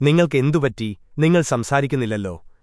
നിങ്ങൾക്ക് എന്തുപറ്റി നിങ്ങൾ സംസാരിക്കുന്നില്ലല്ലോ.